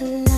alive.